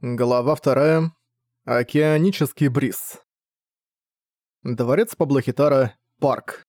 Глава вторая. Океанический бриз. Дворец Паблохитара. Парк.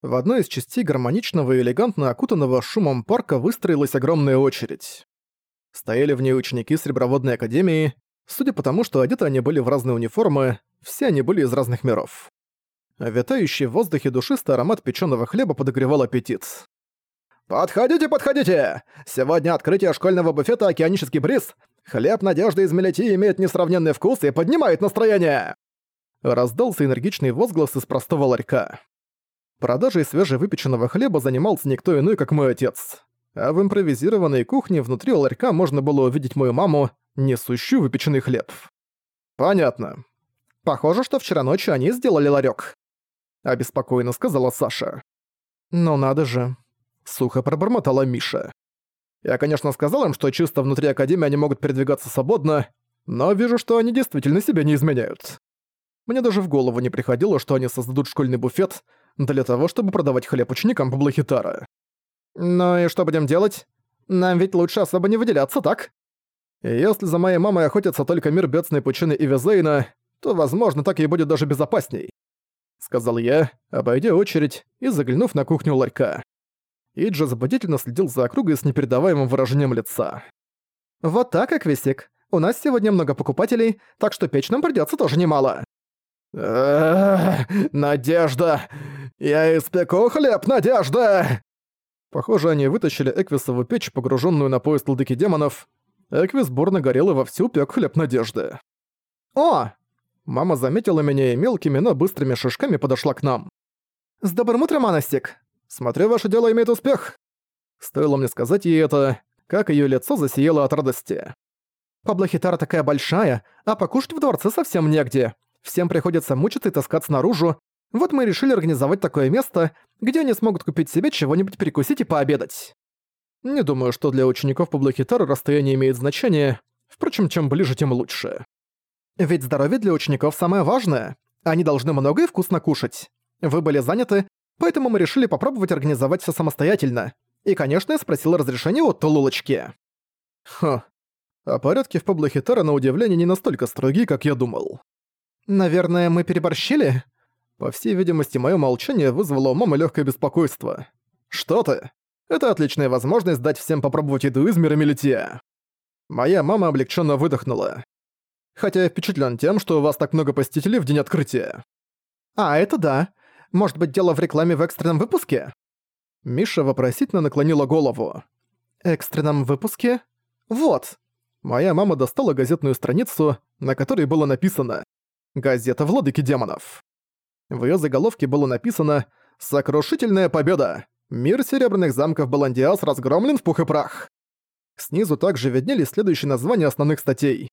В одной из частей гармоничного и элегантно окутанного шумом парка выстроилась огромная очередь. Стояли в ней ученики Среброводной Академии, судя по тому, что одеты они были в разные униформы, все они были из разных миров. Витающий в воздухе душистый аромат печеного хлеба подогревал аппетит. «Подходите, подходите! Сегодня открытие школьного буфета «Океанический бриз» Хлеб надежды из Мелити имеет несравненный вкус и поднимает настроение!» Раздался энергичный возглас из простого ларька. Продажей свежевыпеченного хлеба занимался никто иной, как мой отец. А в импровизированной кухне внутри ларька можно было увидеть мою маму, несущую выпеченный хлеб. «Понятно. Похоже, что вчера ночью они сделали ларек», — обеспокоенно сказала Саша. «Ну надо же», — сухо пробормотала Миша. Я, конечно, сказал им, что чисто внутри Академии они могут передвигаться свободно, но вижу, что они действительно себя не изменяют. Мне даже в голову не приходило, что они создадут школьный буфет для того, чтобы продавать хлеб ученикам Паблохитара. Ну и что будем делать? Нам ведь лучше особо не выделяться, так? Если за моей мамой охотятся только мир Бедсной Пучины и Визейна, то, возможно, так ей будет даже безопасней. Сказал я, обойдя очередь и заглянув на кухню ларька. Иджи заботительно следил за округой с непередаваемым выражением лица. «Вот так, Аквисик. У нас сегодня много покупателей, так что печь нам придётся тоже немало». Надежда! Я испеку хлеб, Надежда!» Похоже, они вытащили Эквисову печь, погруженную на поезд ладыки демонов. Эквис бурно горел и вовсю пек хлеб Надежды. «О!» Мама заметила меня и мелкими, но быстрыми шажками подошла к нам. «С добрым утром, Анастик!» Смотрю, ваше дело имеет успех!» Стоило мне сказать ей это, как её лицо засияло от радости. «Паблохитара такая большая, а покушать в дворце совсем негде. Всем приходится мучиться и таскаться наружу. Вот мы решили организовать такое место, где они смогут купить себе чего-нибудь перекусить и пообедать». Не думаю, что для учеников Паблохитара расстояние имеет значение, впрочем, чем ближе, тем лучше. Ведь здоровье для учеников самое важное. Они должны много и вкусно кушать. Вы были заняты, Поэтому мы решили попробовать организовать все самостоятельно. И, конечно, я спросил разрешения у Тулулочки. Хм. А порядки в Паблохитара на удивление не настолько строгие, как я думал. Наверное, мы переборщили? По всей видимости, мое молчание вызвало у мамы легкое беспокойство. Что ты? Это отличная возможность дать всем попробовать еду из мира. Моя мама облегченно выдохнула. Хотя я впечатлен тем, что у вас так много посетителей в день открытия. А, это да. Может быть, дело в рекламе в экстренном выпуске?» Миша вопросительно наклонила голову. «Экстренном выпуске?» «Вот!» Моя мама достала газетную страницу, на которой было написано «Газета Владыки демонов». В её заголовке было написано «Сокрушительная победа! Мир серебряных замков Баландиас разгромлен в пух и прах». Снизу также виднелись следующие названия основных статей.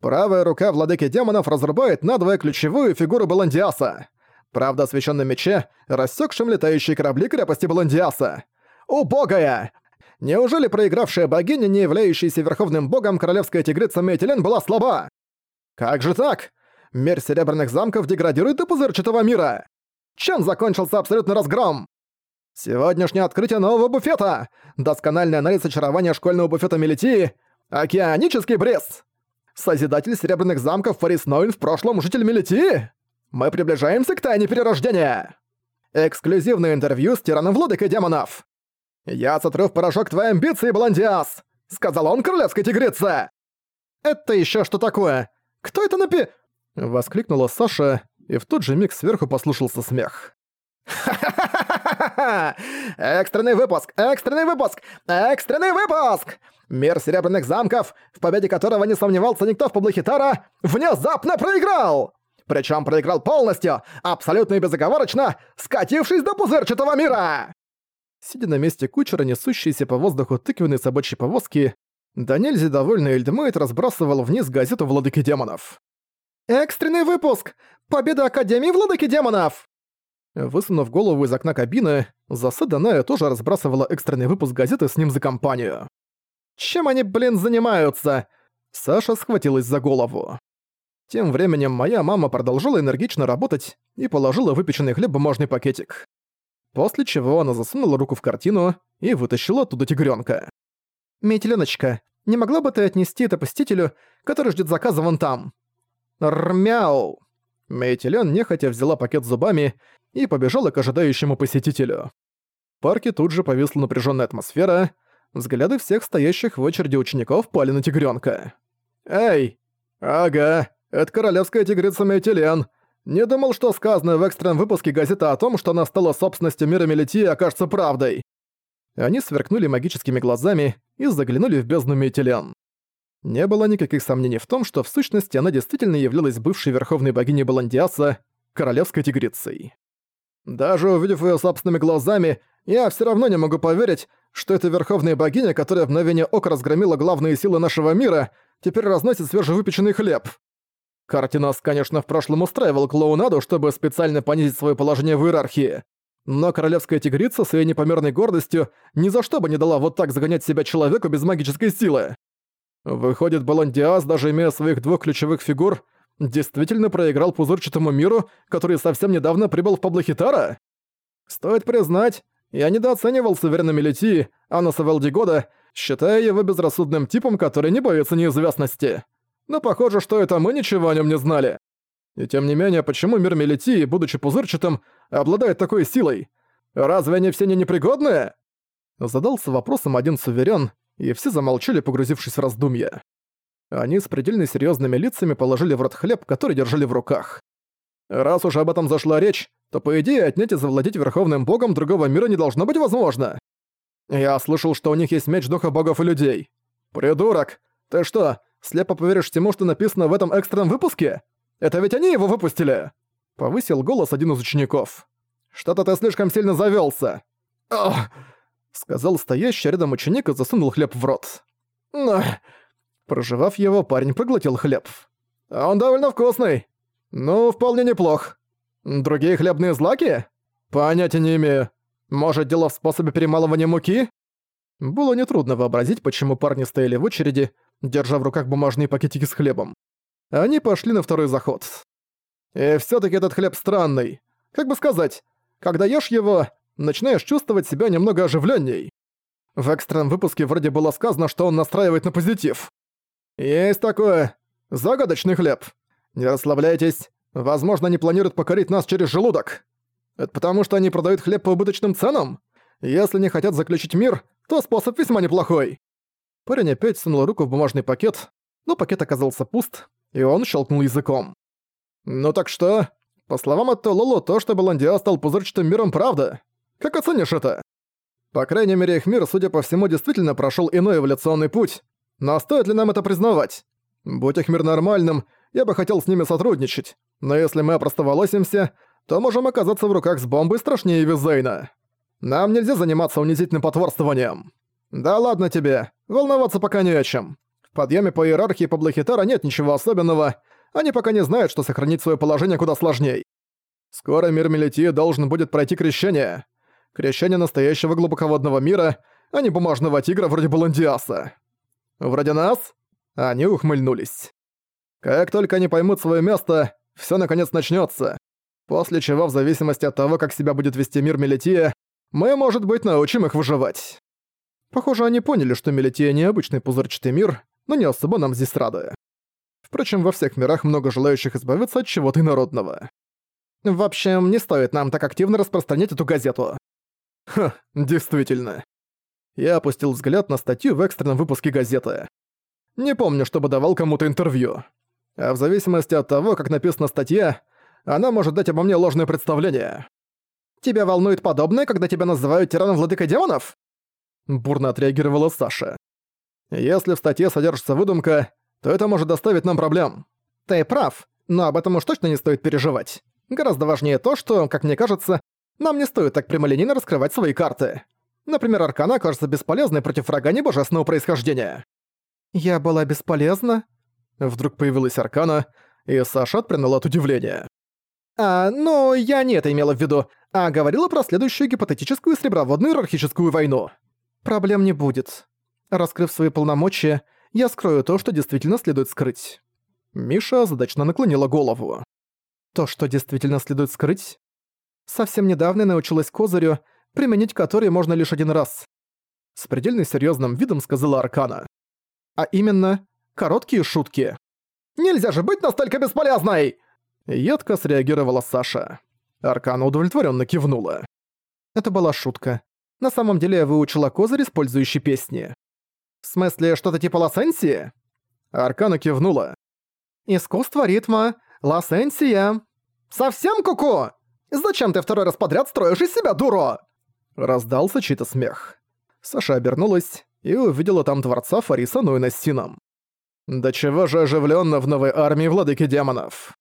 «Правая рука Владыки демонов разрубает надвое ключевую фигуру Баландиаса. Правда о священном мече, рассекшем летающие корабли крепости Баландиаса. Убогая! Неужели проигравшая богиня, не являющаяся верховным богом, королевская тигрица Мейтилен была слаба? Как же так? Мир серебряных замков деградирует до пузырчатого мира. Чем закончился абсолютный разгром? Сегодняшнее открытие нового буфета! Доскональный анализ очарования школьного буфета Мелитии! Океанический бриз! Созидатель серебряных замков Фарис Нойль в прошлом житель Мелитии? Мы приближаемся к тайне перерождения! Эксклюзивное интервью с тираном владыкой демонов! Я сотру в порошок твои амбиции, Баландиас! Сказал он королевской тигрице! Это еще что такое? Кто это напи... Воскликнула Саша, и в тот же миг сверху послушался смех. «Ха-ха-ха-ха-ха! Экстренный выпуск! Экстренный выпуск! Экстренный выпуск! Мир Серебряных Замков, в победе которого не сомневался никто в Паблохитара, внезапно проиграл! Причем проиграл полностью, абсолютно и безоговорочно, скатившись до пузырчатого мира!» Сидя на месте кучера, несущейся по воздуху тыквенной собачьей повозки, да нельзя довольный Эльдмейт разбрасывал вниз газету «Владыки демонов». «Экстренный выпуск! Победа Академии Владыки демонов!» Высунув голову из окна кабины, Засы Даная тоже разбрасывала экстренный выпуск газеты с ним за компанию. «Чем они, блин, занимаются?» Саша схватилась за голову. Тем временем моя мама продолжила энергично работать и положила выпеченный хлеб в бумажный пакетик. После чего она засунула руку в картину и вытащила оттуда тигрёнка. «Метеленочка, Не могла бы ты отнести это посетителю, который ждет заказа вон там?» «Рмяу!» Мейтилен нехотя взяла пакет зубами и побежала к ожидающему посетителю. В парке тут же повисла напряженная атмосфера, взгляды всех стоящих в очереди учеников пали на тигренка. «Эй! Ага, это королевская тигрица Мейтилен. Не думал, что сказанное в экстренном выпуске газеты о том, что она стала собственностью мира Мелитии, окажется правдой». Они сверкнули магическими глазами и заглянули в бездну Мейтилен. Не было никаких сомнений в том, что в сущности она действительно являлась бывшей верховной богиней Баландиаса, королевской тигрицей. Даже увидев её собственными глазами, я всё равно не могу поверить, что эта верховная богиня, которая в мгновение ока разгромила главные силы нашего мира, теперь разносит свежевыпеченный хлеб. Картинас, конечно, в прошлом устраивал клоунаду, чтобы специально понизить своё положение в иерархии. Но королевская тигрица своей непомерной гордостью ни за что бы не дала вот так загонять себя человеку без магической силы. Выходит, Баландиас, даже имея своих двух ключевых фигур, действительно проиграл пузырчатому миру, который совсем недавно прибыл в Паблохитара? Стоит признать, я недооценивал суверена Мелитии, Анаса Валдигода, считая его безрассудным типом, который не боится неизвестности. Но похоже, что это мы ничего о нем не знали. И тем не менее, почему мир Мелитии, будучи пузырчатым, обладает такой силой? Разве они все не непригодные? Задался вопросом один суверен, и все замолчали, погрузившись в раздумья. Они с предельно серьезными лицами положили в рот хлеб, который держали в руках. Раз уж об этом зашла речь, то по идее отнять и завладеть Верховным Богом другого мира не должно быть возможно. Я слышал, что у них есть меч духа богов и людей. Придурок! Ты что, слепо поверишь всему, что написано в этом экстренном выпуске? Это ведь они его выпустили!» Повысил голос один из учеников. «Что-то ты слишком сильно завёлся!» «Ах!» сказал стоящий рядом ученик и засунул хлеб в рот. Но... Проживав его, парень проглотил хлеб. Он довольно вкусный. Ну, вполне неплох. Другие хлебные злаки? Понятия не имею. Может, дело в способе перемалывания муки? Было нетрудно вообразить, почему парни стояли в очереди, держа в руках бумажные пакетики с хлебом. Они пошли на второй заход. И все таки этот хлеб странный. Как бы сказать, когда ешь его, начинаешь чувствовать себя немного оживленней. В экстренном выпуске вроде было сказано, что он настраивает на позитив. Есть такое. Загадочный хлеб. Не расслабляйтесь. Возможно, они планируют покорить нас через желудок. Это потому, что они продают хлеб по убыточным ценам? Если не хотят заключить мир, то способ весьма неплохой. Парень опять сунул руку в бумажный пакет, но пакет оказался пуст, и он щелкнул языком. «Ну так что? По словам от Лоло, то, что Баландиа стал пузырчатым миром, правда. Как оценишь это? По крайней мере, их мир, судя по всему, действительно прошел иной эволюционный путь. Но стоит ли нам это признавать? Будь их мир нормальным, я бы хотел с ними сотрудничать. Но если мы опростоволосимся, то можем оказаться в руках с бомбой страшнее Визейна. Нам нельзя заниматься унизительным потворствованием. Да ладно тебе, волноваться пока не о чем. В подъеме по иерархии Паблохитара нет ничего особенного, они пока не знают, что сохранить свое положение куда сложней. Скоро мир Мелитии должен будет пройти крещение крещение настоящего глубоководного мира, а не бумажного тигра вроде Баландиаса. Вроде нас? Они ухмыльнулись. Как только они поймут свое место, все наконец начнется. После чего, в зависимости от того, как себя будет вести мир Мелития, мы, может быть, научим их выживать. Похоже, они поняли, что Мелития необычный пузырчатый мир, но не особо нам здесь рады. Впрочем, во всех мирах много желающих избавиться от чего-то инородного. В общем, не стоит нам так активно распространять эту газету. Ха, действительно. Я опустил взгляд на статью в экстренном выпуске газеты. Не помню, чтобы давал кому-то интервью. А в зависимости от того, как написана статья, она может дать обо мне ложное представление. «Тебя волнует подобное, когда тебя называют тираном владыкой демонов?» Бурно отреагировала Саша. «Если в статье содержится выдумка, то это может доставить нам проблем». «Ты прав, но об этом уж точно не стоит переживать. Гораздо важнее то, что, как мне кажется, нам не стоит так прямолинейно раскрывать свои карты. Например, Аркана кажется бесполезной против врага небожественного происхождения. «Я была бесполезна?» Вдруг появилась Аркана, и Саша отпрянула от удивления. «А, ну, я не это имела в виду, а говорила про следующую гипотетическую среброводную иерархическую войну. Проблем не будет. Раскрыв свои полномочия, я скрою то, что действительно следует скрыть». Миша задачно наклонила голову. «То, что действительно следует скрыть, Совсем недавно научилась козырю, применить который можно лишь один раз. С предельно серьезным видом сказала Аркана. а именно короткие шутки. «Нельзя же быть настолько бесполезной!» Едко среагировала Саша. Аркана удовлетворенно кивнула. Это была шутка. На самом деле я выучила козырь, использующий песни. «В смысле, что-то типа ласенсии?» Аркана кивнула. «Искусство ритма. Ласенсия». «Совсем куку? Зачем ты второй раз подряд строишь из себя дуру?» Раздался чей-то смех. Саша обернулась и увидела там дворца Фариса Нуэна с Сином. «Да чего же оживленно в новой армии владыки демонов?»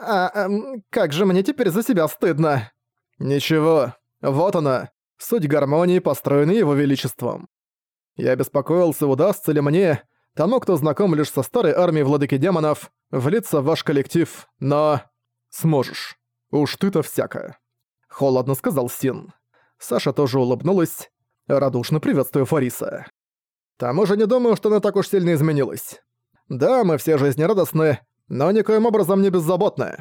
«А, эм, как же мне теперь за себя стыдно?» «Ничего, вот она, суть гармонии, построенной его величеством. Я беспокоился, удастся ли мне, тому, кто знаком лишь со старой армией владыки демонов, влиться в ваш коллектив, но... Сможешь. Уж ты-то всяко. Холодно сказал Син. Саша тоже улыбнулась, радушно приветствуя Фариса. Тому же не думаю, что она так уж сильно изменилась. Да, мы все жизнерадостны, но никоим образом не беззаботны.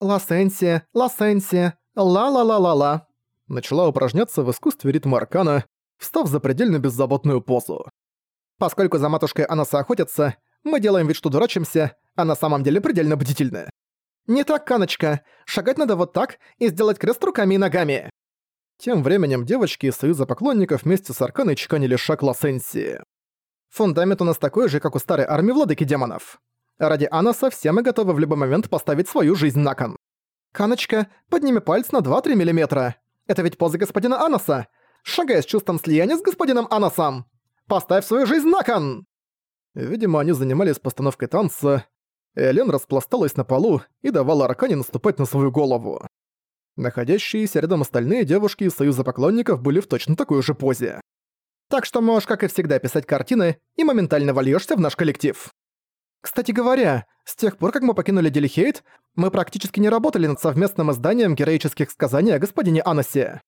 «Ласенсия, ласенсия, ла-ла-ла-ла-ла», начала упражняться в искусстве ритма аркана, встав за предельно беззаботную позу. Поскольку за матушкой Анаса охотятся, мы делаем вид, что дурачимся, а на самом деле предельно бдительны. «Не так, Каночка. Шагать надо вот так и сделать крест руками и ногами». Тем временем девочки из Союза поклонников вместе с Арканой чеканили шаг Лосенсии. Фундамент у нас такой же, как у старой армии владыки демонов. Ради Анаса все мы готовы в любой момент поставить свою жизнь на кон. Каночка, подними палец на 2-3 миллиметра. Это ведь поза господина Анаса. Шагай с чувством слияния с господином Анасом. Поставь свою жизнь на кон!» Видимо, они занимались постановкой танца. Элен распласталась на полу и давала Аркане наступать на свою голову. Находящиеся рядом остальные девушки из Союза поклонников были в точно такой же позе. Так что можешь, как и всегда, писать картины и моментально вольёшься в наш коллектив. Кстати говоря, с тех пор, как мы покинули Делихейт, мы практически не работали над совместным изданием героических сказаний о господине Анасе.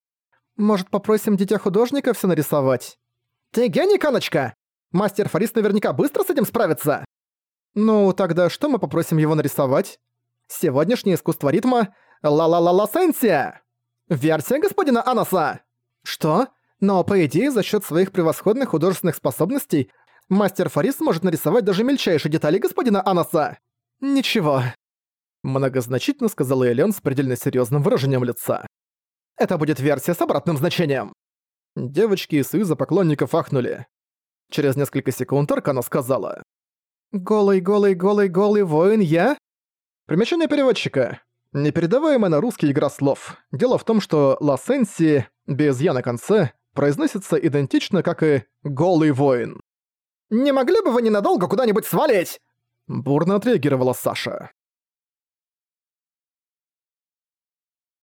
Может, попросим дитя-художника все нарисовать? Ты гений, Каночка! Мастер Фарис наверняка быстро с этим справится. Ну, тогда что мы попросим его нарисовать? Сегодняшнее искусство ритма «Ла-ла-ла-ла Сенсия!» Версия господина Анаса! Что? Но, по идее, за счет своих превосходных художественных способностей Мастер Фарис может нарисовать даже мельчайшие детали господина Анаса. Ничего. Многозначительно сказала Элен с предельно серьезным выражением лица. Это будет версия с обратным значением. Девочки из Союза поклонников ахнули. Через несколько секунд Аркана сказала. «Голый, голый, голый, голый воин я?» Примечание переводчика. Непередаваемая на русский игра слов. Дело в том, что «ласенси» без «я» на конце произносится идентично, как и «голый воин». «Не могли бы вы ненадолго куда-нибудь свалить?» Бурно отреагировала Саша.